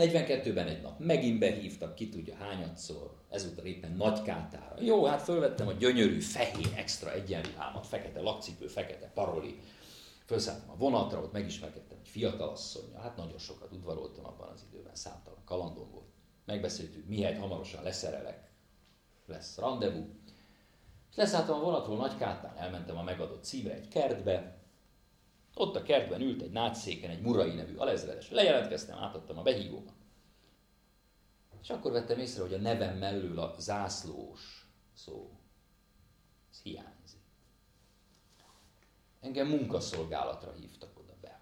42-ben egy nap megint behívtak, ki tudja hányadszor, ezúttal éppen nagy kátára. Jó, hát fölvettem a gyönyörű, fehér, extra egyenruhámat, fekete lakcipő, fekete paroli. Felszálltam a vonatra, ott megismerkedtem egy fiatal asszonya. Hát nagyon sokat udvaroltam abban az időben, számtalan kalandom volt. Megbeszéltük, mihelyt hamarosan leszerelek, lesz rendezvú. Leszálltam a vonatról Nagykátán, elmentem a megadott címre egy kertbe, ott a kertben ült egy nátszéken egy Murai nevű alezredes. Lejelentkeztem, átadtam a behívómat. És akkor vettem észre, hogy a nevem mellől a zászlós szó, ez hiányzik. Engem munkaszolgálatra hívtak oda be.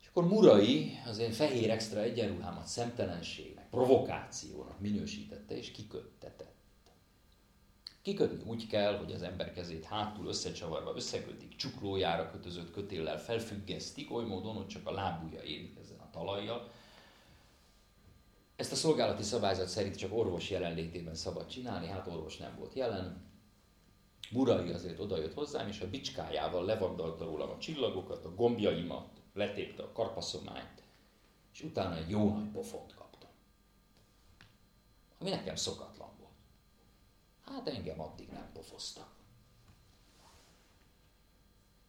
És akkor Murai az én fehér extra egyenruhámat szemtelenségnek, provokációnak minősítette és kiköttetett. Kikötni úgy kell, hogy az ember kezét hátul összecsavarva összekötik, csuklójára kötözött kötéllel felfüggesztik, oly módon, hogy csak a lábúja ezen a talajjal. Ezt a szolgálati szabályzat szerint csak orvos jelenlétében szabad csinálni, hát orvos nem volt jelen. Murai azért odajött hozzám, és a bicskájával levagdalta rólam a csillagokat, a gombjaimat, letépte a karpaszományt, és utána egy jó nagy pofont kaptam. Ami nekem szokatlan. Hát engem addig nem pofoztak.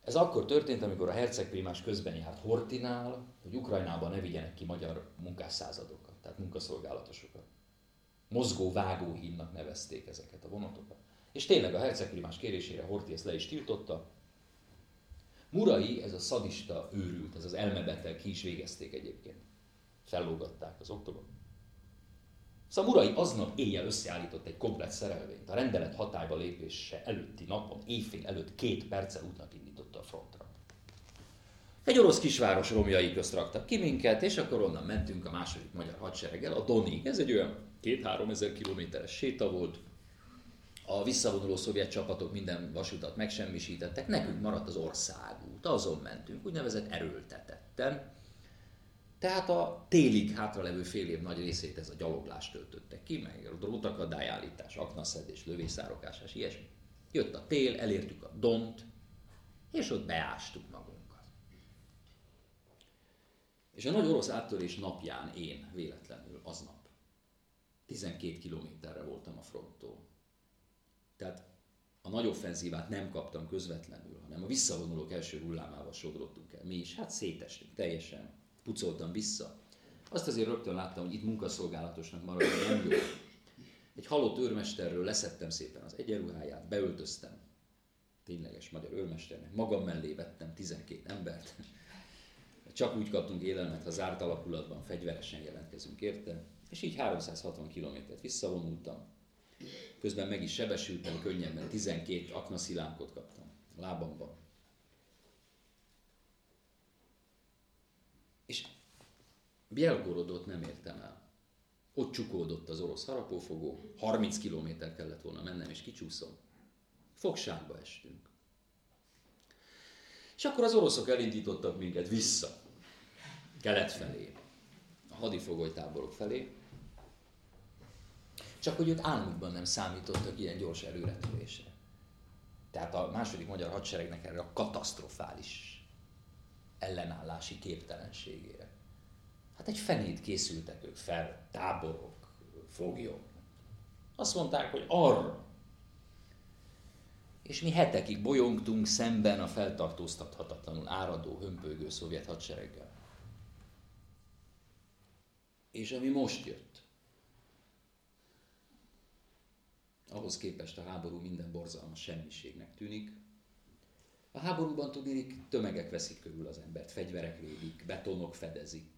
Ez akkor történt, amikor a hercegprimás közben járt Hortinál, hogy Ukrajnában ne vigyenek ki magyar munkásszázadokat, tehát munkaszolgálatosokat. Mozgó vágóhídnak nevezték ezeket a vonatokat. És tényleg a hercegprimás kérésére Horti ezt le is tiltotta. Murai, ez a szadista őrült, ez az elmebettel ki is végezték egyébként. Fellógatták az oktobot. Szóval Murai aznap éjjel összeállított egy komplet szerelvényt. A rendelet hatályba lépése előtti napon, éjfél előtt két perccel útnak indította a frontra. Egy orosz kisváros romjai közt raktak ki minket, és akkor onnan mentünk a második magyar hadsereggel a Donig. Ez egy olyan két-három ezer kilométeres séta volt. A visszavonuló szovjet csapatok minden vasutat megsemmisítettek, nekünk maradt az országút, azon mentünk, úgynevezett erőltetetten. Tehát a télig hátralevő fél év nagy részét ez a gyaloglás töltötte ki, meg a drótakadályállítás, aknaszedés, lövészárokásás, ilyesmi. Jött a tél, elértük a dont, és ott beástuk magunkat. És a nagy orosz áttörés napján én véletlenül aznap 12 kilométerre voltam a fronttól. Tehát a nagy offenzívát nem kaptam közvetlenül, hanem a visszavonulók első hullámával sodrottunk el. Mi is, hát szétestünk teljesen pucoltam vissza. Azt azért rögtön láttam, hogy itt munkaszolgálatosnak maradni nem jó. Egy halott őrmesterről leszettem szépen az egyenruháját, beöltöztem, tényleges magyar őrmesternek, magam mellé vettem 12 embert, csak úgy kaptunk élelmet, ha zárt alakulatban fegyveresen jelentkezünk érte, és így 360 kilométert visszavonultam. Közben meg is sebesültem könnyebben, 12 aknaszilánkot kaptam a lábamban. És Bielgorodot nem értem el. Ott csukódott az orosz harapófogó, 30 kilométer kellett volna mennem, és kicsúszom. Fogságba estünk. És akkor az oroszok elindítottak minket vissza, kelet felé, a hadifogolytáborok felé. Csak hogy ők álmukban nem számítottak ilyen gyors előretörésre. Tehát a második magyar hadseregnek erre a katasztrofális ellenállási képtelenségére. Hát egy fenét készültek ők fel, táborok, foglyok. Azt mondták, hogy arra. És mi hetekig bolyongtunk szemben a feltartóztathatatlanul áradó, hömpölygő szovjet hadsereggel. És ami most jött, ahhoz képest a háború minden borzalmas semmiségnek tűnik, a háborúban tudnék, tömegek veszik körül az embert, fegyverek védik, betonok fedezik.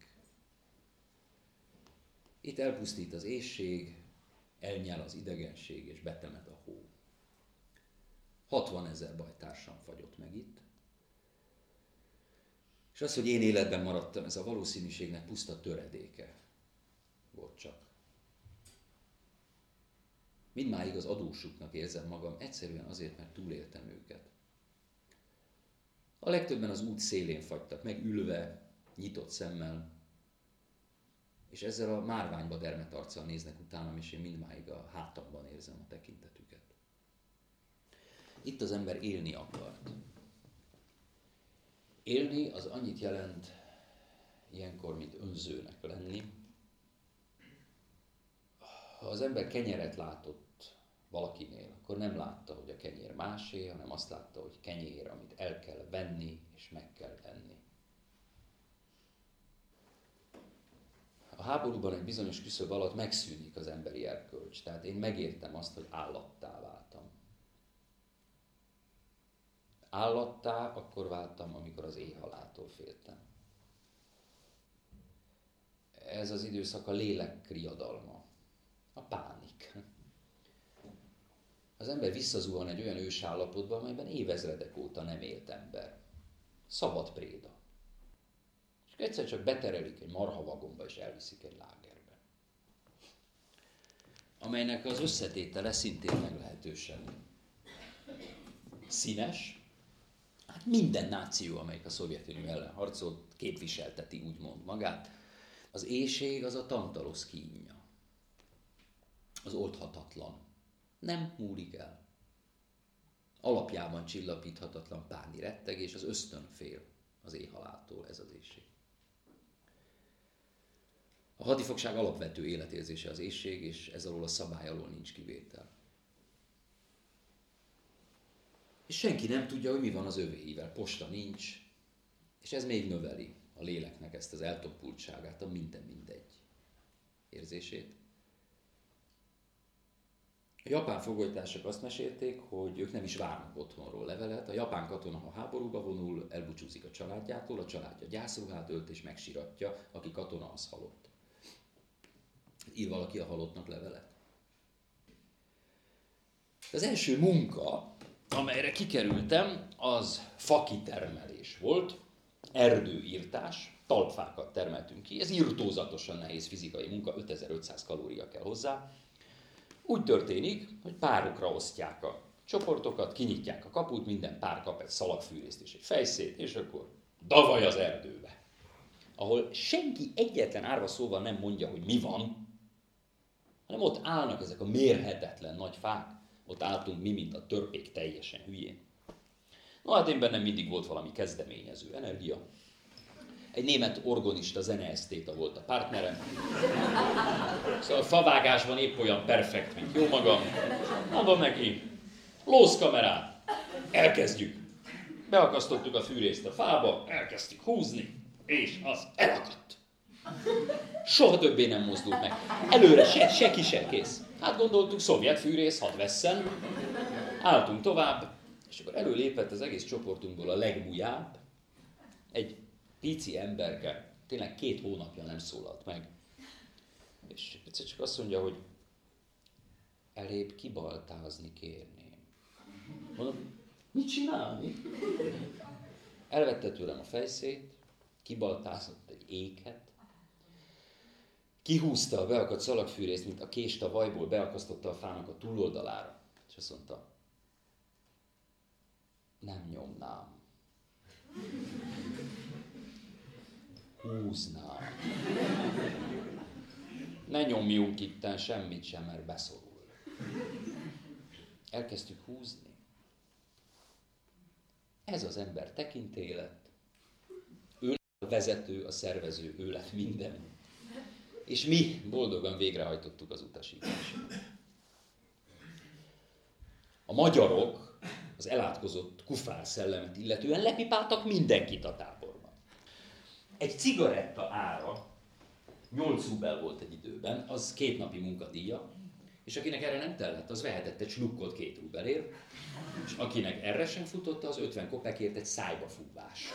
Itt elpusztít az éjség, elnyel az idegenség, és betemet a hó. 60 ezer bajtársam fagyott meg itt. És az, hogy én életben maradtam, ez a valószínűségnek puszta töredéke volt csak. Mindmáig az adósuknak érzem magam, egyszerűen azért, mert túléltem őket. A legtöbben az út szélén fagytak, meg ülve, nyitott szemmel, és ezzel a márványba dermet arccal néznek utánam, és én mindmáig a hátamban érzem a tekintetüket. Itt az ember élni akart. Élni az annyit jelent, ilyenkor, mint önzőnek lenni. Ha az ember kenyeret látott valakinél, akkor nem látta, hogy a kenyér másé, hanem azt látta, hogy kenyér, amit el kell venni és meg kell enni. A háborúban egy bizonyos küszöb alatt megszűnik az emberi erkölcs. Tehát én megértem azt, hogy állattá váltam. Állattá akkor váltam, amikor az éjhaláltól féltem. Ez az időszak a lélek riadalma, a pánik. Az ember visszazuhan egy olyan ősállapotba, amelyben évezredek óta nem élt ember. Szabad préda. És egyszer csak beterelik egy marhavagomba, és elviszik egy lágerbe. Amelynek az összetétele szintén meglehetősen színes. Hát minden náció, amelyik a Szovjetunió ellen harcolt, képviselteti úgymond magát. Az éjség az a tantalosz kínja. Az oldhatatlan. Nem múlik el. Alapjában csillapíthatatlan páni rettegés, az ösztön fél az éjhaláltól, ez az éjség. A hadifogság alapvető életérzése az éjség, és ez alól a szabály alól nincs kivétel. És senki nem tudja, hogy mi van az övéivel. Posta nincs, és ez még növeli a léleknek ezt az eltoppultságát, a minden mindegy érzését. A japán fogolytársak azt mesélték, hogy ők nem is várnak otthonról levelet. A japán katona, ha háborúba vonul, elbúcsúzik a családjától, a családja gyászruhát ölt és megsiratja, aki katona, az halott. Ír valaki a halottnak levelet. Az első munka, amelyre kikerültem, az fakitermelés volt, erdőírtás, talpfákat termeltünk ki. Ez írtózatosan nehéz fizikai munka, 5500 kalória kell hozzá. Úgy történik, hogy párokra osztják a csoportokat, kinyitják a kaput, minden pár kap egy szalagfűrészt és egy fejszét, és akkor davaj az erdőbe. Ahol senki egyetlen árva szóval nem mondja, hogy mi van, hanem ott állnak ezek a mérhetetlen nagy fák, ott álltunk mi, mint a törpék teljesen hülyén. No hát én bennem mindig volt valami kezdeményező energia. Egy német organista zeneesztéta volt a partnerem. Szóval a favágásban épp olyan perfekt, mint jó magam. Mondom neki, lózkamerát, elkezdjük. Beakasztottuk a fűrészt a fába, elkezdtük húzni, és az elakadt. Soha többé nem mozdult meg. Előre se, se ki. Hát gondoltuk, szovjet fűrész, hadd vesszen. Álltunk tovább, és akkor előlépett az egész csoportunkból a legbujább, egy pici emberke, tényleg két hónapja nem szólalt meg. És egyszer csak azt mondja, hogy elébb kibaltázni kérném. Mondom, mit csinálni? Elvette tőlem a fejszét, kibaltázott egy éket, kihúzta a beakadt szalagfűrészt, mint a kést a vajból, beakasztotta a fának a túloldalára, és azt mondta, nem nyomnám. Húznám. Ne nyomjunk itten semmit sem, mert beszorul. Elkezdtük húzni. Ez az ember tekintélet. Ő a vezető, a szervező, ő lett minden és mi boldogan végrehajtottuk az utasítást. A magyarok az elátkozott kufár szellemet illetően lepipáltak mindenkit a táborban. Egy cigaretta ára 8 rubel volt egy időben, az két napi munkadíja, és akinek erre nem tellett, az vehetett egy slukkot két rubelért, és akinek erre sem futotta, az 50 kopekért egy szájba fúvás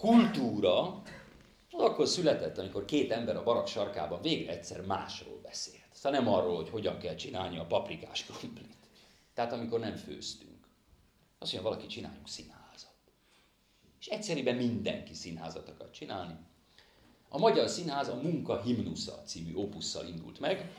kultúra az akkor született, amikor két ember a barak sarkában végre egyszer másról beszélt. Szóval nem arról, hogy hogyan kell csinálni a paprikás krumplit. Tehát amikor nem főztünk. Azt mondja, valaki csináljunk színházat. És egyszerűen mindenki színházat akar csinálni. A Magyar Színház a Munka Himnusza című opusszal indult meg.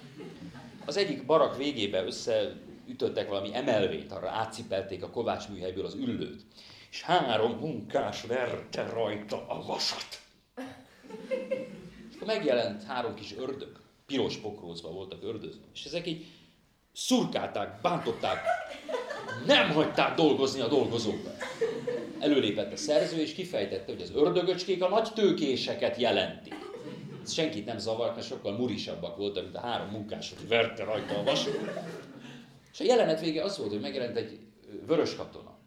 Az egyik barak végébe összeütöttek valami emelvét, arra átcipelték a Kovács műhelyből az üllőt és három munkás verte rajta a vasat. És akkor megjelent három kis ördög, piros pokrózva voltak ördözve, és ezek így szurkálták, bántották, nem hagyták dolgozni a dolgozókat. Előlépett a szerző, és kifejtette, hogy az ördögöcskék a nagy tőkéseket jelentik. Ez senkit nem zavart, mert sokkal murisabbak voltak, mint a három munkás, aki verte rajta a vasút. És a jelenet vége az volt, hogy megjelent egy vörös katona,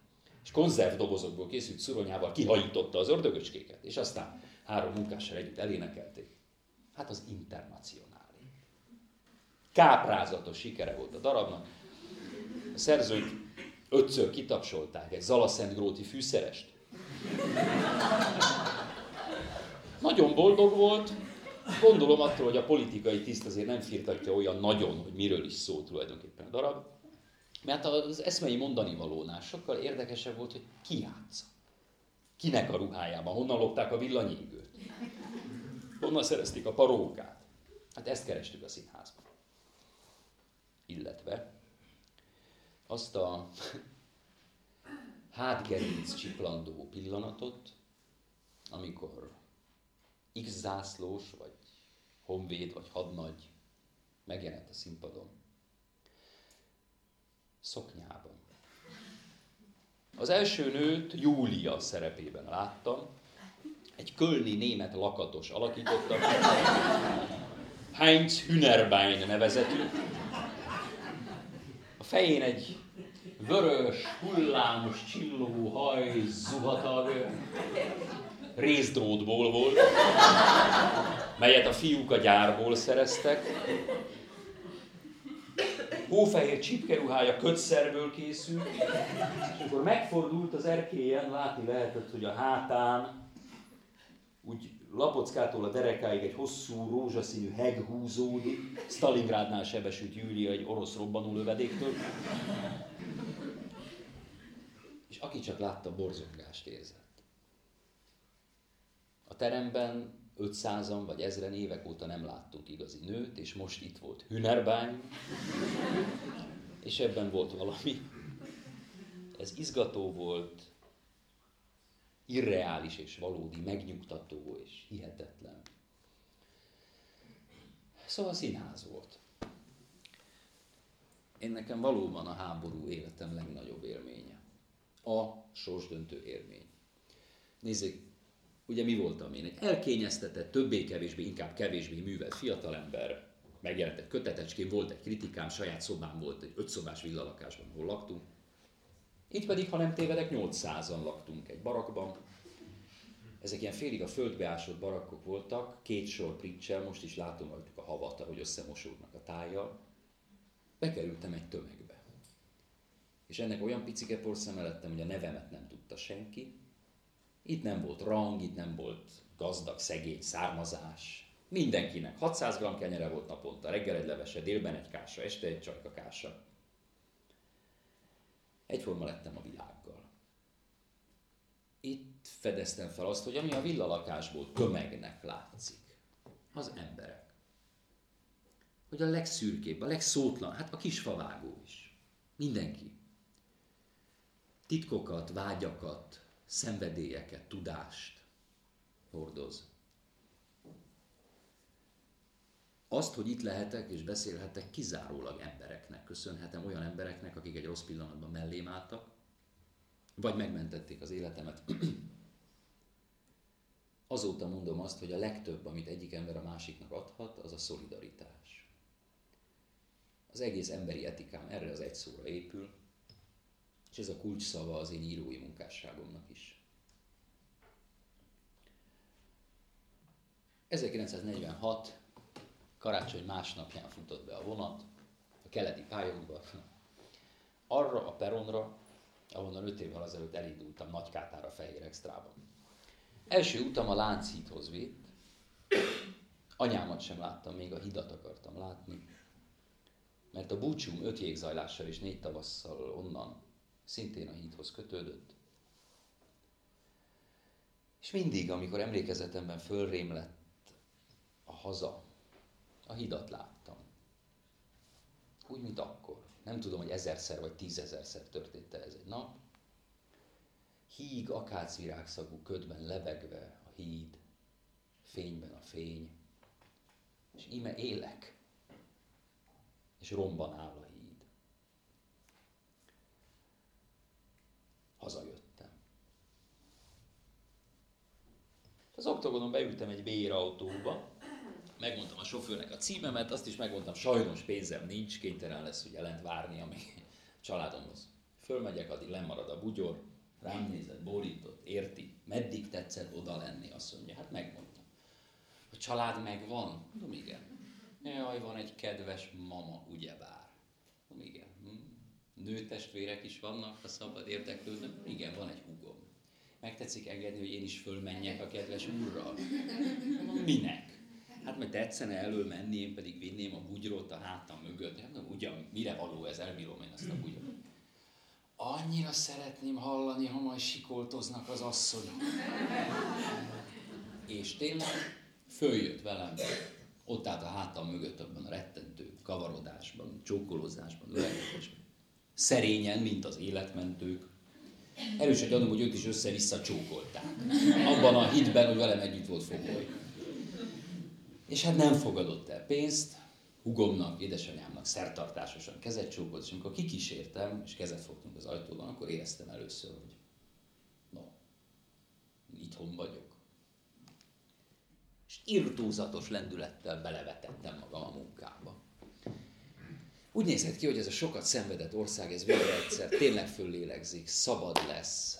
és konzervdobozokból készült szuronyával kihajította az ördögöcskéket, és aztán három munkással együtt elénekelték. Hát az internacionális. Káprázatos sikere volt a darabnak. A szerzők ötször kitapsolták egy Zalaszentgróti fűszerest. Nagyon boldog volt, gondolom attól, hogy a politikai tiszt azért nem firtatja olyan nagyon, hogy miről is szól tulajdonképpen a darab, mert az eszmei mondani valónál sokkal érdekesebb volt, hogy ki játsza. Kinek a ruhájában, honnan lopták a villanyégőt, honnan szerezték a parókát. Hát ezt kerestük a színházban. Illetve azt a hátgerinc csiplandó pillanatot, amikor X zászlós, vagy honvéd, vagy hadnagy megjelent a színpadon. Szoknyában. Az első nőt Júlia szerepében láttam. Egy kölni német lakatos alakította. Heinz Hünerbein nevezetű. A fején egy vörös, hullámos, csillogó haj zuhatag részdrótból volt, melyet a fiúk a gyárból szereztek. Hófehér csipkeruhája kötszerből készült, és akkor megfordult az erkélyen, látni lehetett, hogy a hátán úgy Lapockától a derekáig egy hosszú, rózsaszínű heg húzódik, Stalingrádnál sebesült Júlia egy orosz robbanó lövedéktől. És aki csak látta, borzongást érzett. A teremben 500-an vagy ezren évek óta nem láttunk igazi nőt, és most itt volt Hünerbány, és ebben volt valami. Ez izgató volt, irreális és valódi, megnyugtató és hihetetlen. Szóval színház volt. Én nekem valóban a háború életem legnagyobb élménye. A sorsdöntő élmény. Nézzék, ugye mi voltam én? Egy elkényeztetett, többé-kevésbé, inkább kevésbé művelt fiatalember, megjelent egy kötetecskén, volt egy kritikám, saját szobám volt, egy ötszobás villalakásban, hol laktunk. Itt pedig, ha nem tévedek, 800-an laktunk egy barakban. Ezek ilyen félig a földbe ásott barakkok voltak, két sor pricsel, most is látom rajtuk a havat, ahogy összemosódnak a tájjal. Bekerültem egy tömegbe. És ennek olyan picike porszeme lettem, hogy a nevemet nem tudta senki, itt nem volt rang, itt nem volt gazdag, szegény, származás. Mindenkinek 600 g kenyere volt naponta, reggel egy levese, délben egy kása, este egy csajka kása. Egyforma lettem a világgal. Itt fedeztem fel azt, hogy ami a villalakásból tömegnek látszik, az emberek. Hogy a legszürkébb, a legszótlan, hát a kisfavágó is. Mindenki. Titkokat, vágyakat, szenvedélyeket, tudást hordoz. Azt, hogy itt lehetek és beszélhetek, kizárólag embereknek köszönhetem, olyan embereknek, akik egy rossz pillanatban mellém álltak, vagy megmentették az életemet. Azóta mondom azt, hogy a legtöbb, amit egyik ember a másiknak adhat, az a szolidaritás. Az egész emberi etikám erre az egy szóra épül, és ez a kulcs szava az én írói munkásságomnak is. 1946. karácsony másnapján futott be a vonat a keleti pályaudvar, arra a peronra, ahonnan öt évvel azelőtt elindultam Nagykátára Fehér Extrában. Első utam a Lánchídhoz vitt, anyámat sem láttam, még a hidat akartam látni, mert a búcsúm öt jégzajlással és négy tavasszal onnan szintén a hídhoz kötődött. És mindig, amikor emlékezetemben fölrém lett a haza, a hidat láttam. Úgy, mint akkor. Nem tudom, hogy ezerszer vagy tízezerszer történt -e ez egy nap. Híg, akácvirágszagú ködben lebegve a híd, fényben a fény, és ime élek, és romban áll a hazajöttem. Az oktogonon beültem egy bérautóba, megmondtam a sofőrnek a címemet, azt is megmondtam, sajnos pénzem nincs, kénytelen lesz, hogy jelent várni, amíg családomhoz. Fölmegyek, addig lemarad a bugyor, rám nézett, borított, érti, meddig tetszett oda lenni, azt mondja, hát megmondtam. A család megvan? Mondom, igen. Jaj, van egy kedves mama, ugyebár. Mondom, igen. Nőtestvérek is vannak, ha szabad érdeklődnöm. Igen, van egy húgom. Megtetszik engedni, hogy én is fölmenjek a kedves úrral? Minek? Hát majd tetszene elől menni, én pedig vinném a bugyrot a hátam mögött. Tudom, ugyan mire való ez, elbírom én azt a bugyrot. Annyira szeretném hallani, ha majd sikoltoznak az asszonyok. És tényleg följött velem, ott állt a hátam mögött abban a rettentő kavarodásban, csókolózásban, ölelgetésben. Szerényen, mint az életmentők. Erős a gyanúm, hogy őt is össze-vissza csókolták. Abban a hitben, hogy velem együtt volt fogoly. És hát nem fogadott el pénzt, hugomnak, édesanyámnak szertartásosan kezet csókolt, és amikor kikísértem, és kezet fogtunk az ajtóban, akkor éreztem először, hogy no, itthon vagyok. És irtózatos lendülettel belevetettem magam a munkába. Úgy nézett ki, hogy ez a sokat szenvedett ország, ez végre egyszer tényleg föllélegzik, szabad lesz.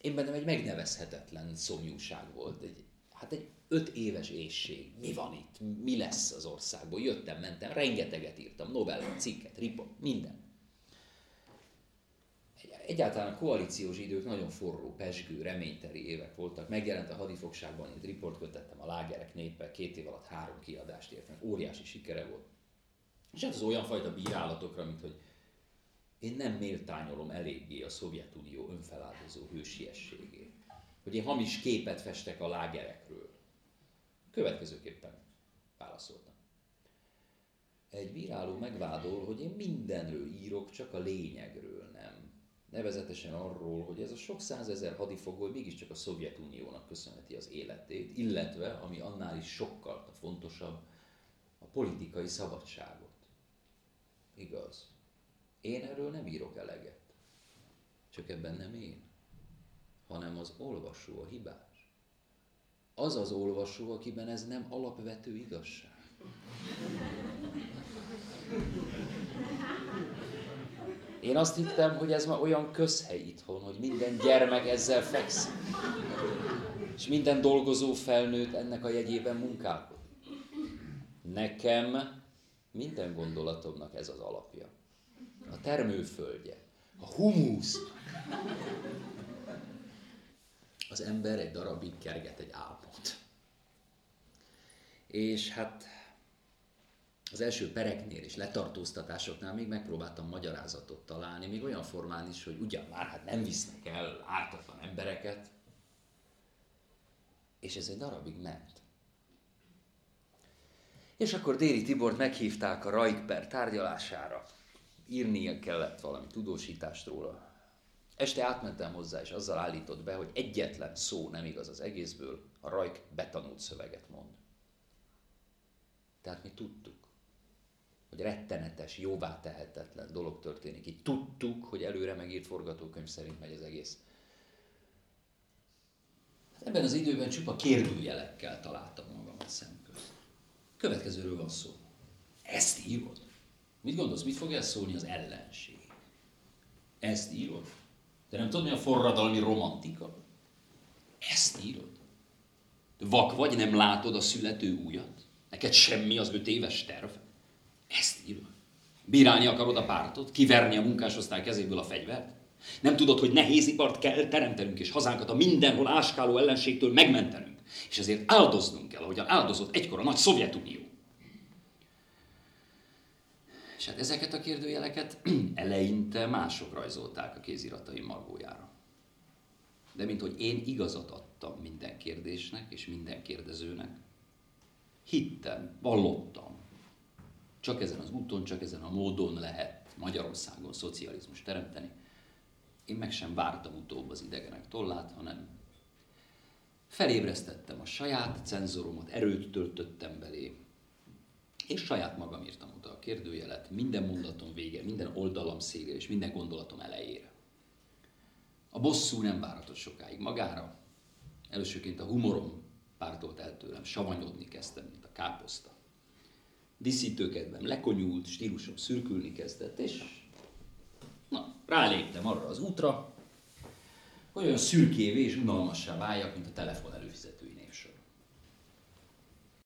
Én bennem egy megnevezhetetlen szomjúság volt, egy, hát egy öt éves ésség. Mi van itt? Mi lesz az országból? Jöttem, mentem, rengeteget írtam, novella, cikket, riport, minden. Egyáltalán a koalíciós idők nagyon forró, pesgő, reményteli évek voltak. Megjelent a hadifogságban, egy riport kötettem a lágerek népe, két év alatt három kiadást értem, óriási sikere volt. És hát az olyan fajta bírálatokra, mint hogy én nem méltányolom eléggé a Szovjetunió önfeláldozó hősiességét. Hogy én hamis képet festek a lágerekről. Következőképpen válaszoltam. Egy bíráló megvádol, hogy én mindenről írok, csak a lényegről nem. Nevezetesen arról, hogy ez a sok százezer hadifogoly mégiscsak a Szovjetuniónak köszönheti az életét, illetve, ami annál is sokkal fontosabb, a politikai szabadságot. Igaz. Én erről nem írok eleget. Csak ebben nem én, hanem az olvasó a hibás az az olvasó, akiben ez nem alapvető igazság. Én azt hittem, hogy ez ma olyan közhely itthon, hogy minden gyermek ezzel fekszik. És minden dolgozó felnőtt ennek a jegyében munkálkodik. Nekem minden gondolatomnak ez az alapja. A termőföldje, a humusz, az ember egy darabig kerget egy álmot. És hát az első pereknél és letartóztatásoknál még megpróbáltam magyarázatot találni, még olyan formán is, hogy ugyan már hát nem visznek el ártatlan embereket, és ez egy darabig ment. És akkor Déri Tibort meghívták a Raikper tárgyalására. Írnia kellett valami tudósítást róla, Este átmentem hozzá, és azzal állított be, hogy egyetlen szó nem igaz az egészből, a Rajk betanult szöveget mond. Tehát mi tudtuk, hogy rettenetes, jóvá tehetetlen dolog történik. Így tudtuk, hogy előre megírt forgatókönyv szerint megy az egész. Hát ebben az időben csupa kérdőjelekkel találtam magamat szemközt. Következőről van szó. Ezt írod? Mit gondolsz, mit fog szólni az ellenség? Ezt írod? De nem tudod, mi a forradalmi romantika? Ezt írod. De vak vagy, nem látod a születő újat? Neked semmi az öt éves terv? Ezt írod. Bírálni akarod a pártot? Kiverni a munkásosztály kezéből a fegyvert? Nem tudod, hogy nehéz ipart kell teremtenünk, és hazánkat a mindenhol áskáló ellenségtől megmentenünk. És ezért áldoznunk kell, ahogyan áldozott egykor a nagy Szovjetunió. És hát ezeket a kérdőjeleket eleinte mások rajzolták a kéziratai magójára. De mint hogy én igazat adtam minden kérdésnek és minden kérdezőnek, hittem, vallottam, csak ezen az úton, csak ezen a módon lehet Magyarországon szocializmus teremteni. Én meg sem vártam utóbb az idegenek tollát, hanem felébresztettem a saját cenzoromat, erőt töltöttem belé, és saját magam írtam oda a kérdőjelet, minden mondatom vége, minden oldalam szége és minden gondolatom elejére. A bosszú nem várhatott sokáig magára, Elősőként a humorom pártolt el tőlem, savanyodni kezdtem, mint a káposzta. Diszítőkedvem lekonyult, stílusom szürkülni kezdett, és na, ráléptem arra az útra, olyan szürkévé és unalmassá váljak, mint a telefon.